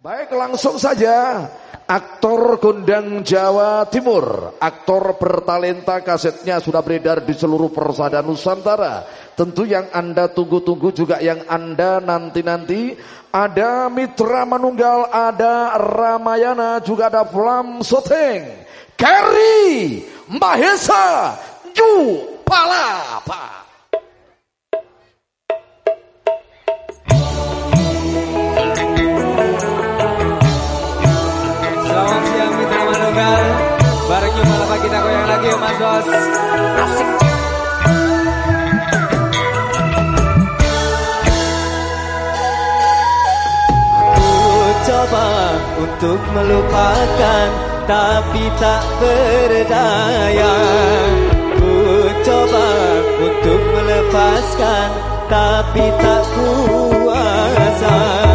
Baik langsung saja. Aktor Gondang Jawa Timur. Aktor bertalenta kasetnya sudah beredar di seluruh persada Nusantara. Tentu yang anda tunggu-tunggu juga yang anda nanti-nanti. Ada Mitra Manunggal, ada Ramayana, juga ada Flam Soteng. Keri Mahesa Ju Palapa untuk melupakan Tapi tak berdaya. Ku coba untuk melepaskan Tapi tak kuasa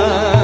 kuasa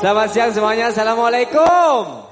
Selamat siang semuanya. Assalamualaikum